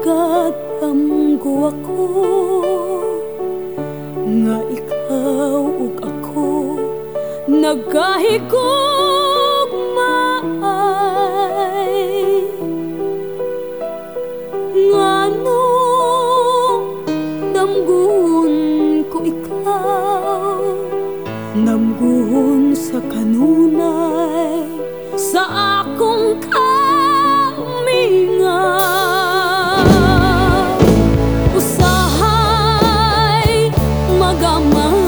nagatamgo ako. Nga ikaw ug ako nagahigo Namguhon sa kanunay sa akong kamingan Usahay magamang